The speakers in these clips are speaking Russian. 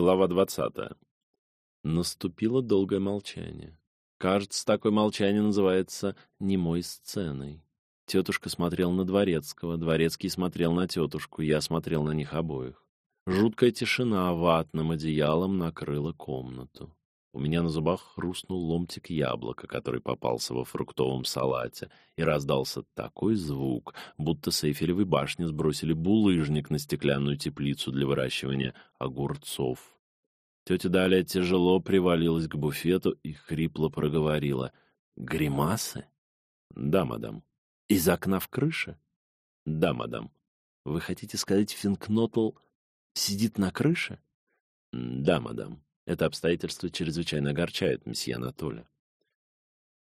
Глава двадцатая. Наступило долгое молчание. Кажется, такое молчание называется немой сценой. Тетушка смотрела на Дворецкого, Дворецкий смотрел на тетушку, я смотрел на них обоих. Жуткая тишина ватным одеялом накрыла комнату. У меня на зубах хрустнул ломтик яблока, который попался во фруктовом салате, и раздался такой звук, будто с Эйфелевой башни сбросили булыжник на стеклянную теплицу для выращивания огурцов. Тетя Даля тяжело привалилась к буфету и хрипло проговорила. «Гримасы?» «Да, мадам». «Из окна в крыше?» «Да, мадам». «Вы хотите сказать, Финкнотл сидит на крыше?» «Да, мадам». Это обстоятельство чрезвычайно огорчает месье Анатолия.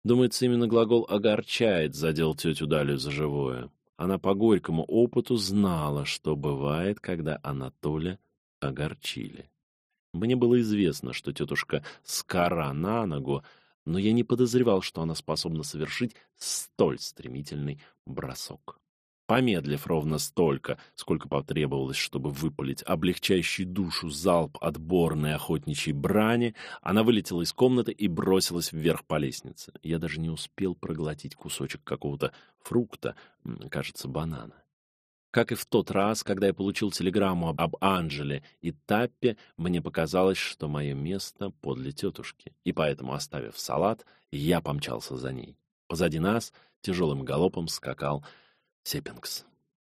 Думается, именно глагол «огорчает» задел тетю Далю за живое. Она по горькому опыту знала, что бывает, когда Анатоля огорчили. Мне было известно, что тетушка скора на ногу, но я не подозревал, что она способна совершить столь стремительный бросок. Помедлив ровно столько, сколько потребовалось, чтобы выпалить облегчающий душу залп отборной охотничьей брани, она вылетела из комнаты и бросилась вверх по лестнице. Я даже не успел проглотить кусочек какого-то фрукта, кажется, банана. Как и в тот раз, когда я получил телеграмму об Анжеле и Таппе, мне показалось, что мое место подле тетушки, и поэтому, оставив салат, я помчался за ней. Позади нас тяжелым галопом скакал Сеппингс.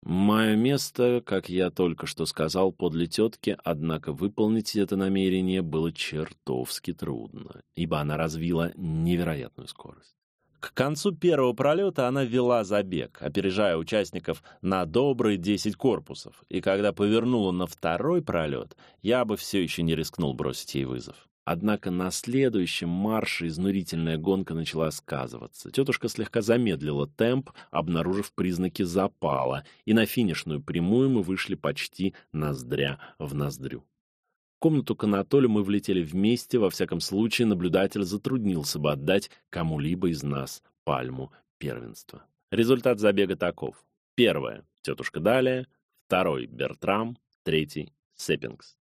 Мое место, как я только что сказал, подле тетки, однако выполнить это намерение было чертовски трудно, ибо она развила невероятную скорость. К концу первого пролета она вела забег, опережая участников на добрые 10 корпусов, и когда повернула на второй пролет, я бы все еще не рискнул бросить ей вызов. Однако на следующем марше изнурительная гонка начала сказываться. Тетушка слегка замедлила темп, обнаружив признаки запала, и на финишную прямую мы вышли почти ноздря в ноздрю. В комнату к Анатолию мы влетели вместе, во всяком случае наблюдатель затруднился бы отдать кому-либо из нас пальму первенства. Результат забега таков. Первое — тетушка Далия, второй — Бертрам, третий — Сеппингс.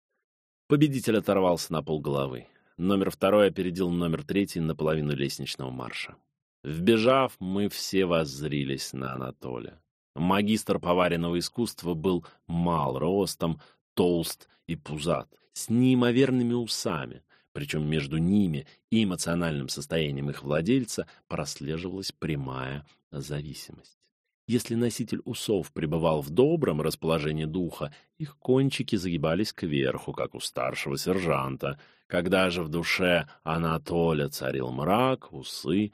Победитель оторвался на полголовы. Номер второй опередил номер третий на половину лестничного марша. Вбежав, мы все воззрились на Анатолия. Магистр поваренного искусства был мал ростом, толст и пузат, с неимоверными усами, причем между ними и эмоциональным состоянием их владельца прослеживалась прямая зависимость. Если носитель усов пребывал в добром расположении духа, их кончики загибались кверху, как у старшего сержанта — когда же в душе Анатолия царил мрак, усы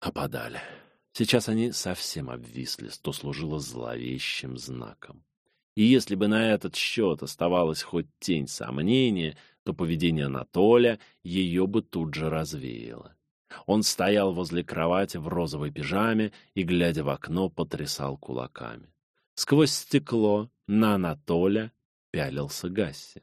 опадали. Сейчас они совсем обвисли, что служило зловещим знаком. И если бы на этот счет оставалась хоть тень сомнения, то поведение Анатолия ее бы тут же развеяло. Он стоял возле кровати в розовой пижаме и, глядя в окно, потрясал кулаками. Сквозь стекло на Анатолия пялился Гасси.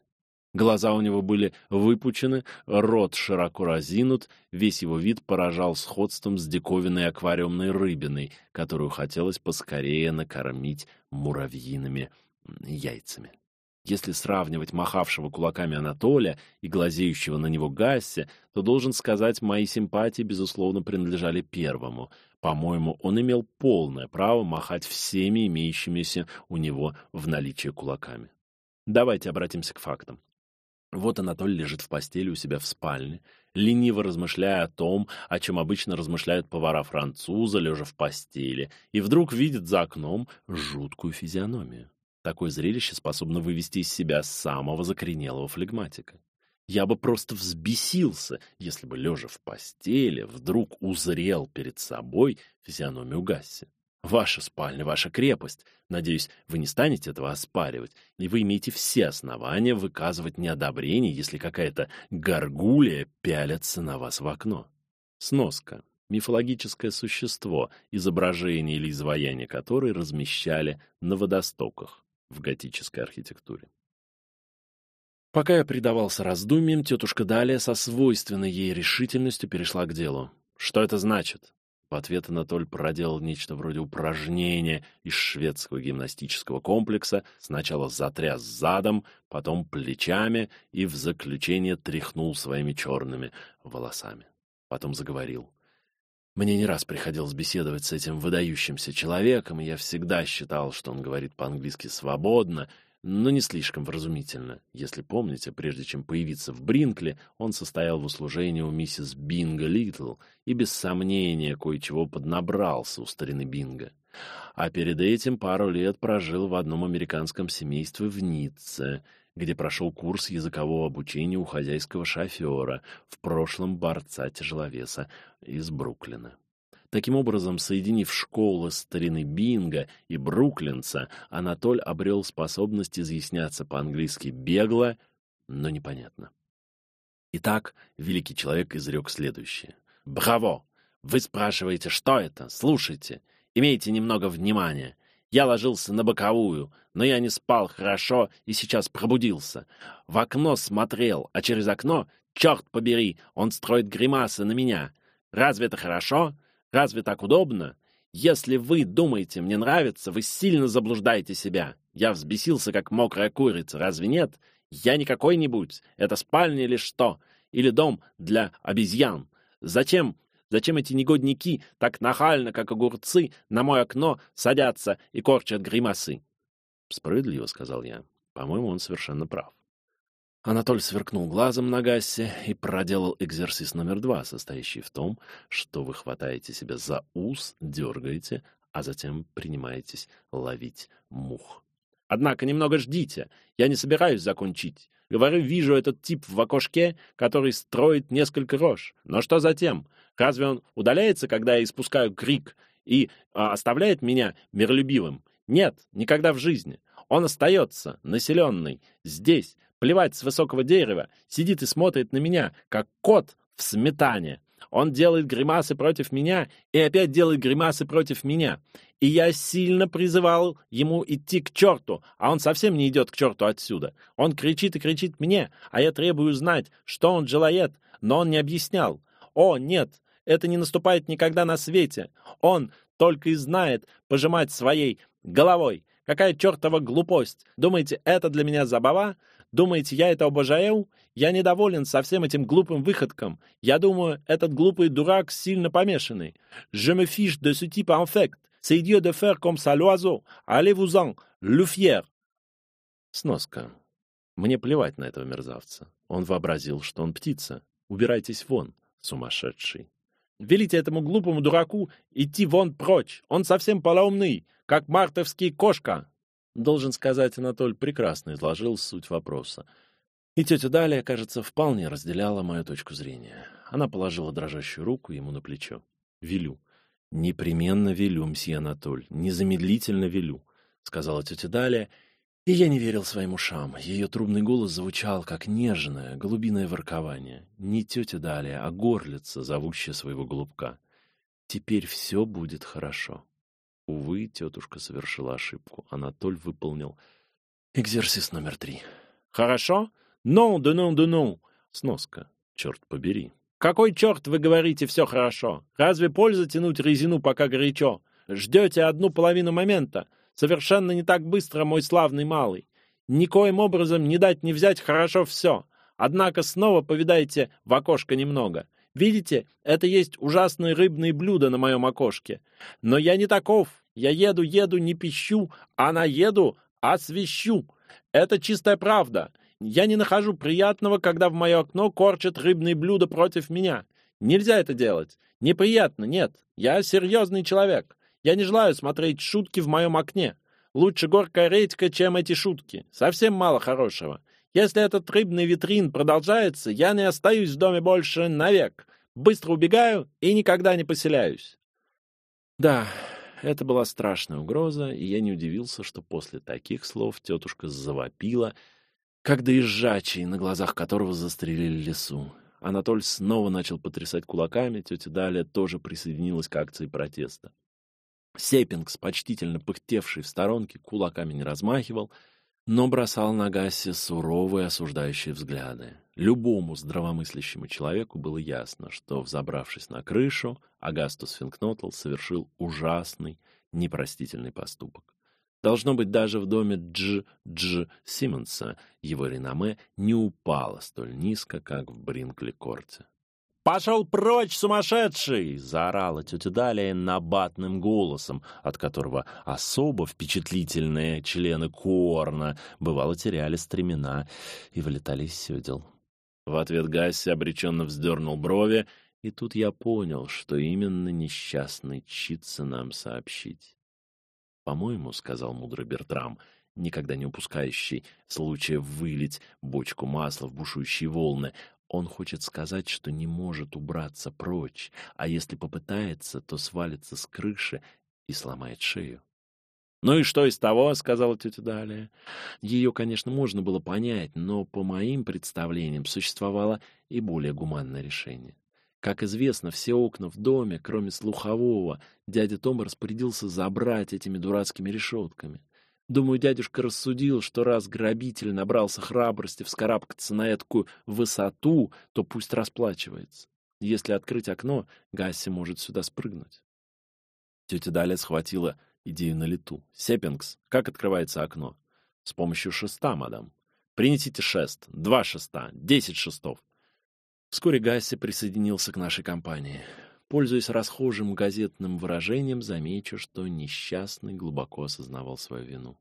Глаза у него были выпучены, рот широко разинут, весь его вид поражал сходством с диковинной аквариумной рыбиной, которую хотелось поскорее накормить муравьиными яйцами. Если сравнивать махавшего кулаками Анатолия и глазеющего на него Гасси, то, должен сказать, мои симпатии, безусловно, принадлежали первому. По-моему, он имел полное право махать всеми имеющимися у него в наличии кулаками. Давайте обратимся к фактам. Вот Анатолий лежит в постели у себя в спальне, лениво размышляя о том, о чем обычно размышляют повара француза, лежа в постели, и вдруг видит за окном жуткую физиономию. Такое зрелище способно вывести из себя самого закоренелого флегматика. Я бы просто взбесился, если бы, лежа в постели, вдруг узрел перед собой физиономию Гасси. Ваша спальня, ваша крепость. Надеюсь, вы не станете этого оспаривать, и вы имеете все основания выказывать неодобрение, если какая-то горгулья пялится на вас в окно. Сноска. Мифологическое существо, изображение или изваяние которой размещали на водостоках в готической архитектуре. Пока я предавался раздумьям, тетушка Далия со свойственной ей решительностью перешла к делу. Что это значит? В ответ Анатоль проделал нечто вроде упражнения из шведского гимнастического комплекса, сначала затряс задом, потом плечами и в заключение тряхнул своими черными волосами. Потом заговорил. Мне не раз приходилось беседовать с этим выдающимся человеком, и я всегда считал, что он говорит по-английски свободно, но не слишком вразумительно. Если помните, прежде чем появиться в Бринкле, он состоял в услужении у миссис Бинга Литл и без сомнения кое-чего поднабрался у старины Бинга. А перед этим пару лет прожил в одном американском семействе в Ницце — где прошел курс языкового обучения у хозяйского шофера, в прошлом борца-тяжеловеса из Бруклина. Таким образом, соединив школы старины Бинга и Бруклинца, Анатоль обрел способность изъясняться по-английски бегло, но непонятно. Итак, великий человек изрек следующее. «Браво! Вы спрашиваете, что это? Слушайте. Имейте немного внимания. Я ложился на боковую, но я не спал хорошо и сейчас пробудился. В окно смотрел, а через окно, черт побери, он строит гримасы на меня. Разве это хорошо? Разве так удобно? Если вы думаете, мне нравится, вы сильно заблуждаете себя. Я взбесился, как мокрая курица, разве нет? Я не какой-нибудь. Это спальня или что? Или дом для обезьян? Зачем Зачем эти негодники так нахально, как огурцы, на мое окно садятся и корчат гримасы? Справедливо, сказал я. По-моему, он совершенно прав. Анатоль сверкнул глазом на Гассе и проделал экзерсис номер два, состоящий в том, что вы хватаете себя за ус, дергаете, а затем принимаетесь ловить мух. Однако немного ждите, я не собираюсь закончить. Говорю, вижу этот тип в окошке, который строит несколько рож. Но что затем? Разве он удаляется, когда я испускаю крик и а, оставляет меня миролюбивым? Нет, никогда в жизни. Он остается, населенный, здесь, плевать с высокого дерева, сидит и смотрит на меня, как кот в сметане. Он делает гримасы против меня и опять делает гримасы против меня. И я сильно призывал ему идти к черту, а он совсем не идет к черту отсюда. Он кричит и кричит мне, а я требую знать, что он желает, но он не объяснял. О, нет, это не наступает никогда на свете. Он только и знает пожимать своей головой. Какая чертова глупость! Думаете, это для меня забава? Думаете, я это обожаю? Я недоволен со всем этим глупым выходком. Я думаю, этот глупый дурак сильно помешанный. Je me fiche de ce type infect. C'est idiot de faire comme ça l'oiseau. Allez-vous-en, le fier. Сноска. Мне плевать на этого мерзавца. Он вообразил, что он птица. Убирайтесь вон, сумасшедший. Велите этому глупому дураку идти вон прочь. Он совсем полоумный, как мартовский кошка. Должен сказать, Анатоль прекрасно изложил суть вопроса. И тетя Далия, кажется, вполне разделяла мою точку зрения. Она положила дрожащую руку ему на плечо. «Велю. Непременно велю, мсье Анатоль. Незамедлительно велю», — сказала тетя Далия, — и я не верил своим ушам. Ее трубный голос звучал, как нежное, голубиное воркование. Не тетя Далия, а горлица, зовущая своего голубка. Теперь все будет хорошо. Увы, тетушка совершила ошибку. Анатоль выполнил экзерсис номер три. «Хорошо? Non, de non, de non!» Сноска. Черт побери. «Какой черт вы говорите все хорошо? Разве польза тянуть резину, пока горячо? Ждете одну половину момента. Совершенно не так быстро, мой славный малый. Никоим образом не дать не взять хорошо все. Однако снова повидайте в окошко немного. Видите, это есть ужасные рыбные блюда на моем окошке. Но я не таков. Я еду, еду, не пищу, а наеду, а свищу. Это чистая правда. Я не нахожу приятного, когда в мое окно корчат рыбные блюда против меня. Нельзя это делать. Неприятно, нет. Я серьезный человек. Я не желаю смотреть шутки в моем окне. Лучше горькая редька, чем эти шутки. Совсем мало хорошего. Если этот рыбный витрин продолжается, я не остаюсь в доме больше навек. Быстро убегаю и никогда не поселяюсь. Да, это была страшная угроза, и я не удивился, что после таких слов тетушка завопила, как доезжачий, на глазах которого застрелили лесу. Анатоль снова начал потрясать кулаками, тетя Далия тоже присоединилась к акции протеста. Сеппингс, почтительно пыхтевший в сторонке, кулаками не размахивал, но бросал на Гассе суровые осуждающие взгляды. Любому здравомыслящему человеку было ясно, что, взобравшись на крышу, Агастус Финкнотл совершил ужасный, непростительный поступок. Должно быть, даже в доме Дж. Дж. Симмонса его реноме не упало столь низко, как в Бринкли-корте. «Пошел прочь, сумасшедший!» — заорала тетя Далия набатным голосом, от которого особо впечатлительные члены Корна бывало теряли стремена и вылетали из седел. В ответ Гасси обреченно вздернул брови, и тут я понял, что именно несчастный чится нам сообщить. «По-моему, — сказал мудрый Бертрам, — никогда не упускающий случая вылить бочку масла в бушующие волны, он хочет сказать, что не может убраться прочь, а если попытается, то свалится с крыши и сломает шею. «Ну и что из того?» — сказала тетя Далия. Ее, конечно, можно было понять, но по моим представлениям существовало и более гуманное решение. Как известно, все окна в доме, кроме слухового, дядя Том распорядился забрать этими дурацкими решетками. Думаю, дядюшка рассудил, что раз грабитель набрался храбрости вскарабкаться на эту высоту, то пусть расплачивается. Если открыть окно, Гасси может сюда спрыгнуть. Тетя Даля схватила идею на лету. «Сеппингс, как открывается окно?» «С помощью шеста, мадам». «Принесите шест. Два шеста. Десять шестов». Вскоре Гасси присоединился к нашей компании. Пользуясь расхожим газетным выражением, замечу, что несчастный глубоко осознавал свою вину.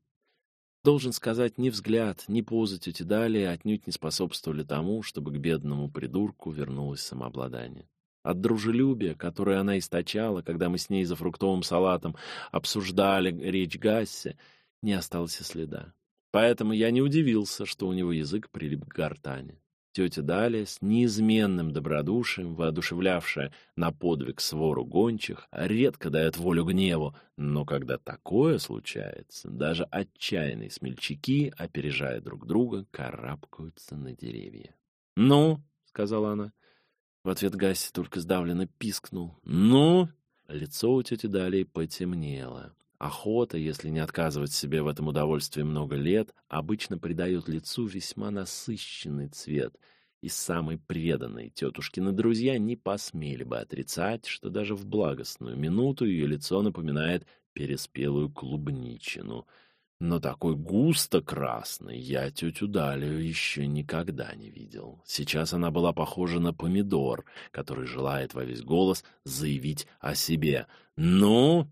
Должен сказать, ни взгляд, ни поза тети Дали отнюдь не способствовали тому, чтобы к бедному придурку вернулось самообладание. От дружелюбия, которое она источала, когда мы с ней за фруктовым салатом обсуждали речь Гасси, не осталось и следа. Поэтому я не удивился, что у него язык прилип к гортани. Тетя Далия с неизменным добродушием, воодушевлявшая на подвиг свору гончих, редко дает волю гневу, но когда такое случается, даже отчаянные смельчаки, опережая друг друга, карабкаются на деревья. «Ну?» — сказала она. В ответ Гасси только сдавленно пискнул. «Ну?» Лицо у тети Далии потемнело. Охота, если не отказывать себе в этом удовольствии много лет, обычно придает лицу весьма насыщенный цвет, и самые преданные тетушкины друзья не посмели бы отрицать, что даже в благостную минуту ее лицо напоминает переспелую клубничину. Но такой густо красный я тетю Далию еще никогда не видел. Сейчас она была похожа на помидор, который желает во весь голос заявить о себе. «Ну,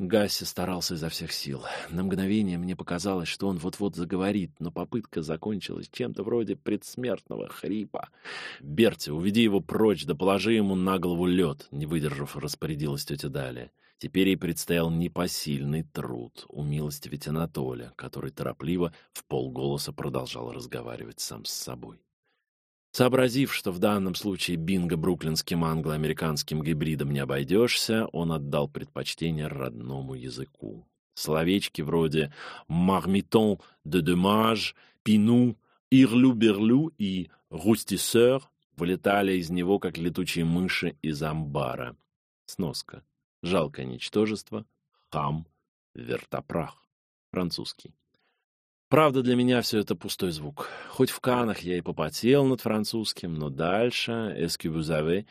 Гасси старался изо всех сил. На мгновение мне показалось, что он вот-вот заговорит, но попытка закончилась чем-то вроде предсмертного хрипа. «Берти, уведи его прочь, да положи ему на голову лед», — не выдержав, распорядилась тетя Далия. Теперь ей предстоял непосильный труд умилостивить Анатолия, который торопливо в полголоса продолжал разговаривать сам с собой. Сообразив, что в данном случае бинго бруклинским англо-американским гибридом не обойдешься, он отдал предпочтение родному языку. Словечки вроде «marmiton de dommage», «пину», «ирлю-берлю» и «рустisseur» вылетали из него, как летучие мыши из амбара. Сноска. Жалкое ничтожество. Хам. Вертопрах. Французский. Правда, для меня все это пустой звук. Хоть в Канах я и попотел над французским, но дальше «эскюбузаве»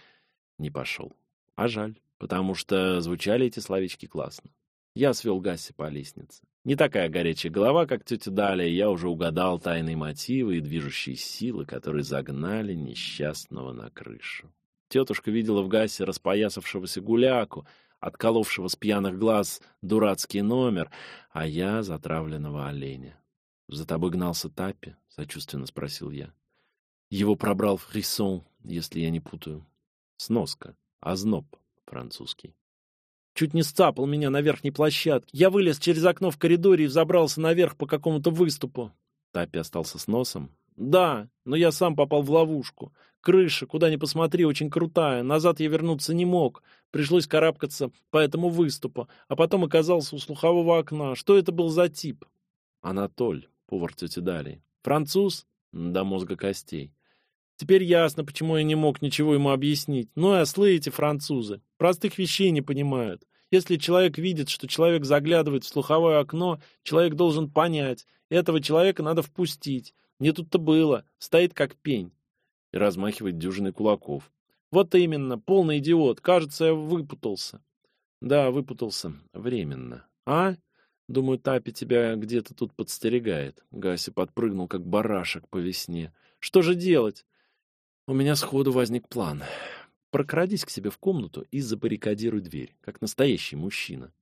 не пошел. А жаль, потому что звучали эти словечки классно. Я свел Гасси по лестнице. Не такая горячая голова, как тетя Далия, я уже угадал тайные мотивы и движущие силы, которые загнали несчастного на крышу. Тетушка видела в Гассе распоясавшегося гуляку, отколовшего с пьяных глаз дурацкий номер, а я — затравленного оленя. «За тобой гнался Таппи?» — сочувственно спросил я. Его пробрал фрисон, если я не путаю. Сноска. Озноб. Французский. Чуть не сцапал меня на верхней площадке. Я вылез через окно в коридоре и взобрался наверх по какому-то выступу. Таппи остался с носом. Да, но я сам попал в ловушку. Крыша, куда ни посмотри, очень крутая. Назад я вернуться не мог. Пришлось карабкаться по этому выступу, а потом оказался у слухового окна. Что это был за тип? Анатоль повар тети Дали. Француз? До мозга костей. Теперь ясно, почему я не мог ничего ему объяснить. Ну и ослы эти французы. Простых вещей не понимают. Если человек видит, что человек заглядывает в слуховое окно, человек должен понять, этого человека надо впустить. Не тут-то было, стоит как пень. И размахивает дюжиной кулаков. Вот именно, полный идиот. Кажется, я выпутался. Да, выпутался. Временно. А? Думаю, Тапи тебя где-то тут подстерегает. Гася подпрыгнул, как барашек по весне. Что же делать? У меня сходу возник план. Прокрадись к себе в комнату и забаррикадируй дверь, как настоящий мужчина.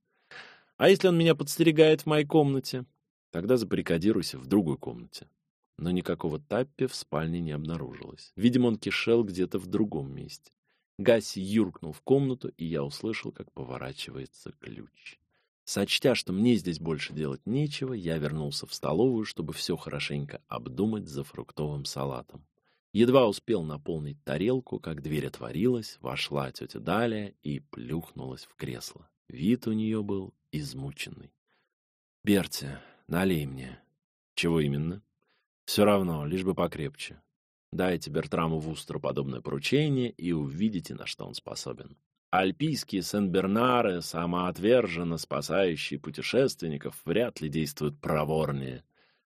А если он меня подстерегает в моей комнате? Тогда забаррикадируйся в другой комнате. Но никакого Таппи в спальне не обнаружилось. Видимо, он кишел где-то в другом месте. Гаси юркнул в комнату, и я услышал, как поворачивается ключ. Сочтя, что мне здесь больше делать нечего, я вернулся в столовую, чтобы все хорошенько обдумать за фруктовым салатом. Едва успел наполнить тарелку, как дверь отворилась, вошла тетя Далия и плюхнулась в кресло. Вид у нее был измученный. «Берти, налей мне». «Чего именно?» «Все равно, лишь бы покрепче. Дайте Бертраму Вустеру подобное поручение и увидите, на что он способен». Альпийские Сен-Бернары, самоотверженно спасающие путешественников, вряд ли действуют проворнее.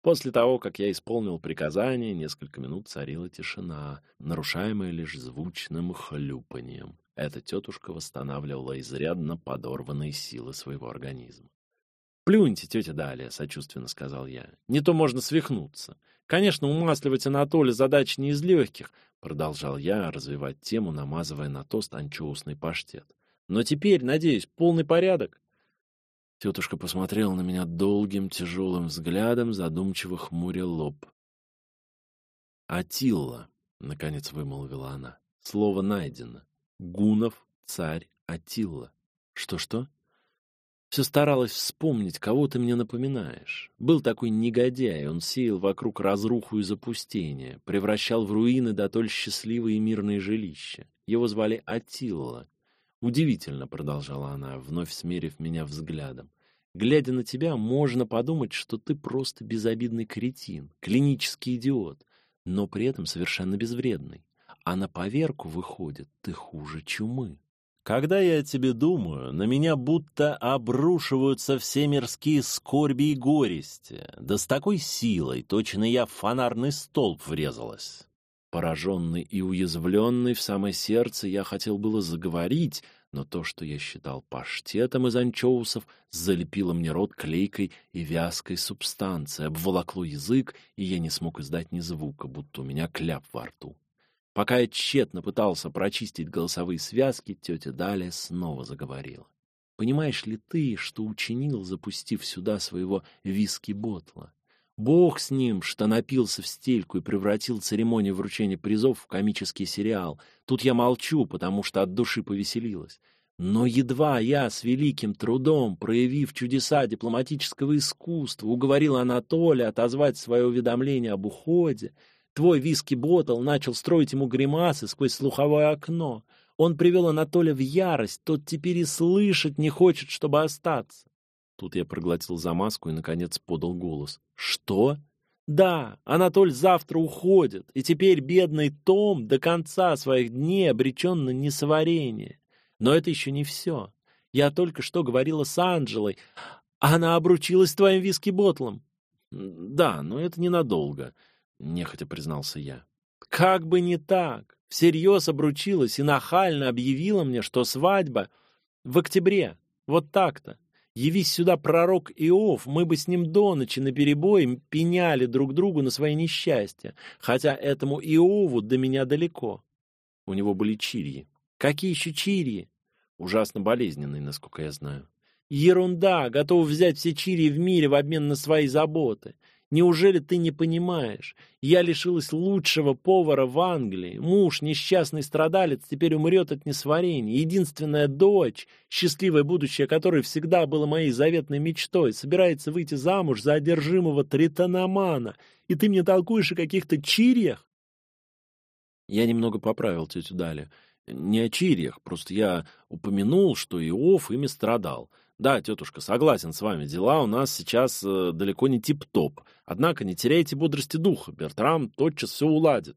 После того, как я исполнил приказание, несколько минут царила тишина, нарушаемая лишь звучным хлюпанием. Эта тетушка восстанавливала изрядно подорванные силы своего организма. «Плюньте, тетя Далия», — сочувственно сказал я. «Не то можно свихнуться. Конечно, умасливать Анатолия задача не из легких, Продолжал я развивать тему, намазывая на тост анчоусный паштет. Но теперь, надеюсь, полный порядок. Тетушка посмотрела на меня долгим тяжелым взглядом, задумчиво хмуря лоб. «Атилла», — наконец вымолвила она. «Слово найдено. Гунов, царь Атилла. Что-что?» Все старалась вспомнить, кого ты мне напоминаешь. Был такой негодяй, он сеял вокруг разруху и запустение, превращал в руины дотоль счастливые и мирные жилища. Его звали Атилла. Удивительно, продолжала она, вновь смерив меня взглядом. Глядя на тебя, можно подумать, что ты просто безобидный кретин, клинический идиот, но при этом совершенно безвредный. А на поверку выходит, ты хуже чумы. Когда я о тебе думаю, на меня будто обрушиваются все мирские скорби и горести, да с такой силой, точно я в фонарный столб врезалась. Пораженный и уязвленный в самое сердце, я хотел было заговорить, но то, что я считал паштетом из анчоусов, залепило мне рот клейкой и вязкой субстанцией, обволокло язык, и я не смог издать ни звука, будто у меня кляп во рту. Пока я тщетно пытался прочистить голосовые связки, тетя Далия снова заговорила. «Понимаешь ли ты, что учинил, запустив сюда своего виски-ботла? Бог с ним, что напился в стельку и превратил церемонию вручения призов в комический сериал. Тут я молчу, потому что от души повеселилась. Но едва я с великим трудом, проявив чудеса дипломатического искусства, уговорил Анатолия отозвать свое уведомление об уходе, Твой виски-ботл начал строить ему гримасы сквозь слуховое окно. Он привел Анатолия в ярость, тот теперь и слышать не хочет, чтобы остаться. Тут я проглотил замазку и, наконец, подал голос. «Что?» «Да, Анатоль завтра уходит, и теперь бедный Том до конца своих дней обречен на несварение. Но это еще не все. Я только что говорила с Анджелой. Она обручилась с твоим виски-ботлом». «Да, но это ненадолго нехотя признался я. Как бы не так. Всерьез обручилась и нахально объявила мне, что свадьба в октябре. Вот так-то. Явись сюда пророк Иов, мы бы с ним до ночи наперебой пеняли друг другу на свои несчастья, хотя этому Иову до меня далеко. У него были чирьи. Какие еще чирьи? Ужасно болезненные, насколько я знаю. Ерунда, готов взять все чирьи в мире в обмен на свои заботы. Неужели ты не понимаешь? Я лишилась лучшего повара в Англии. Муж, несчастный страдалец, теперь умрет от несварения. Единственная дочь, счастливое будущее которой всегда было моей заветной мечтой, собирается выйти замуж за одержимого тритономана. И ты мне толкуешь о каких-то чирьях? Я немного поправил тетю Дали. Не о чирьях, просто я упомянул, что Иов ими страдал. Да, тетушка, согласен с вами, дела у нас сейчас э, далеко не тип-топ. Однако не теряйте бодрости духа, Бертрам тотчас все уладит.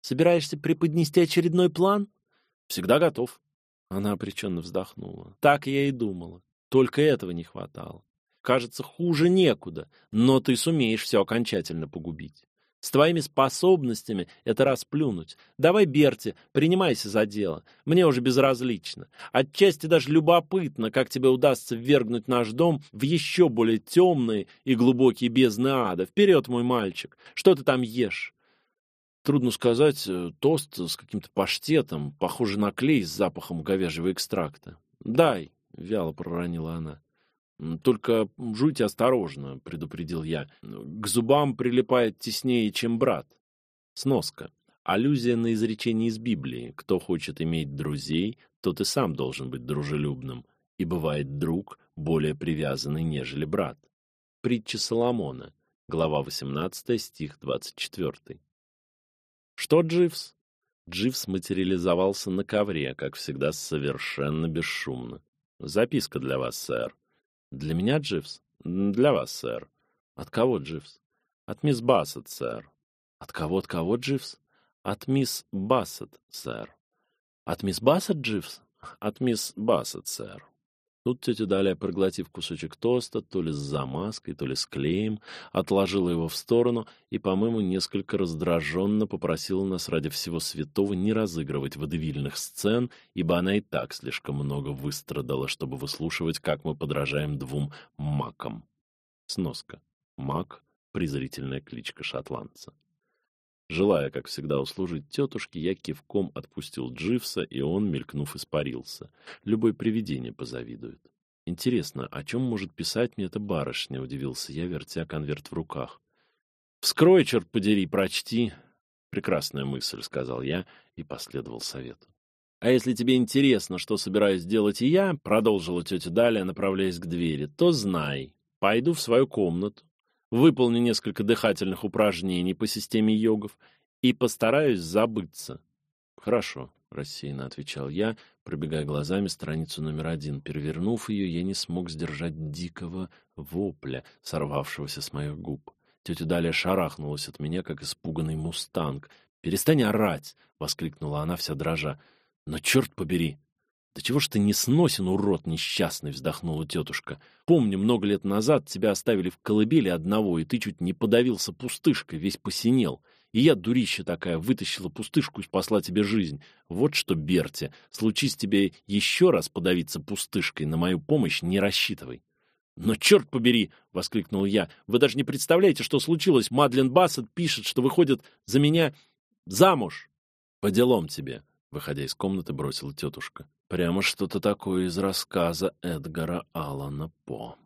Собираешься преподнести очередной план? Всегда готов. Она обреченно вздохнула. Так я и думала. Только этого не хватало. Кажется, хуже некуда, но ты сумеешь все окончательно погубить. С твоими способностями это расплюнуть. Давай, Берти, принимайся за дело. Мне уже безразлично. Отчасти даже любопытно, как тебе удастся ввергнуть наш дом в еще более темные и глубокие бездны ада. Вперед, мой мальчик. Что ты там ешь? Трудно сказать, э, тост с каким-то паштетом, похожий на клей с запахом говяжьего экстракта. «Дай», — вяло проронила она. Только жуйте осторожно, предупредил я. К зубам прилипает теснее, чем брат. Сноска. Аллюзия на изречение из Библии: кто хочет иметь друзей, тот и сам должен быть дружелюбным, и бывает друг более привязанный, нежели брат. Притча Соломона, глава 18, стих 24. Что Дживс? Дживс материализовался на ковре, как всегда, совершенно бесшумно. Записка для вас, сэр. Для меня, Дживс? Для вас, сэр. От кого, Дживс? От мисс Бассет, сэр. От кого, от кого, Дживс? От мисс Бассет, сэр. От мисс Бассет, Дживс? От мисс Бассет, сэр. Тут тетя Даля, проглотив кусочек тоста, то ли с замазкой, то ли с клеем, отложила его в сторону и, по-моему, несколько раздраженно попросила нас ради всего святого не разыгрывать водевильных сцен, ибо она и так слишком много выстрадала, чтобы выслушивать, как мы подражаем двум макам. Сноска. Мак — презрительная кличка шотландца. Желая, как всегда, услужить тетушке, я кивком отпустил Дживса, и он, мелькнув, испарился. Любое привидение позавидует. Интересно, о чем может писать мне эта барышня, удивился я, вертя конверт в руках. Вскрой, черт подери, прочти. Прекрасная мысль, сказал я и последовал совету. А если тебе интересно, что собираюсь делать и я, продолжила тетя Далия, направляясь к двери, то знай, пойду в свою комнату, выполню несколько дыхательных упражнений по системе йогов и постараюсь забыться. Хорошо, рассеянно отвечал я, пробегая глазами страницу номер один. Перевернув ее, я не смог сдержать дикого вопля, сорвавшегося с моих губ. Тетя Далия шарахнулась от меня, как испуганный мустанг. «Перестань орать!» — воскликнула она вся дрожа. «Но черт побери! «Да чего ж ты не сносен, урод несчастный!» — вздохнула тетушка. «Помню, много лет назад тебя оставили в колыбели одного, и ты чуть не подавился пустышкой, весь посинел. И я, дурища такая, вытащила пустышку и спасла тебе жизнь. Вот что, Берти, случись тебе еще раз подавиться пустышкой, на мою помощь не рассчитывай». «Но черт побери!» — воскликнул я. «Вы даже не представляете, что случилось. Мадлен Бассет пишет, что выходит за меня замуж!» «По делам тебе!» — выходя из комнаты, бросила тетушка. Прямо что-то такое из рассказа Эдгара Аллана По.